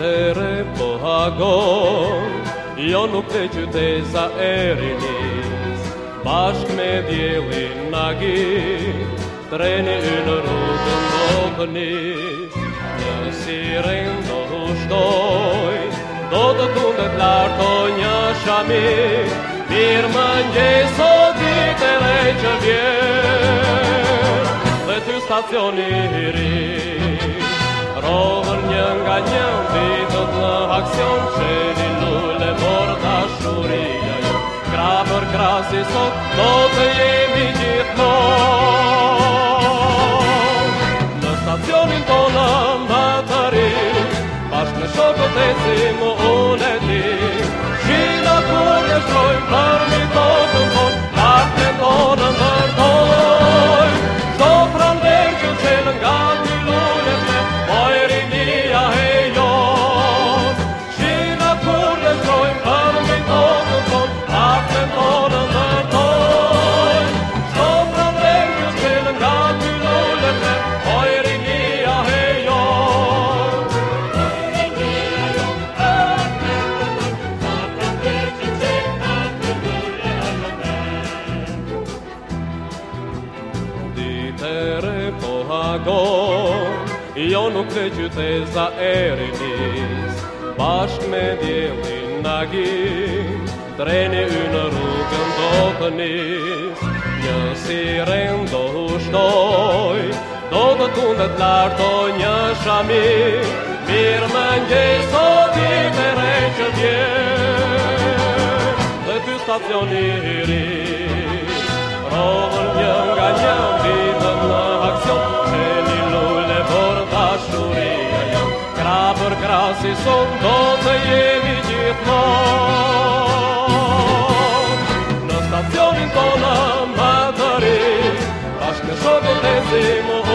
Tere po hagon Jo nuk te qytej sa eri Bashk me djelin nagi Treni në rrugën do të nis Një sire në ushtoj Do të tundet lartë o një shami Mirë më njëj sotit e që vje Dhe ty stacioni i rinj Një vitët në aksion Që një lullë e bërë ta shurinja jo. Krabër krasi sot Do të jemi gjithë në Në stacionin tonë në batari Pashkë në shokët e si hagon Jo nuk dhe gjyte za erinis Bashk me djelin nagin Treni y në rrugën do të nis Një siren do hushtoj Do të tundet lartë o një shami Mirë më njës o ti me reqë dje Dhe ty stacion ri Rovën një nga një 是送到这夜里的花。La stazione intorno a las que que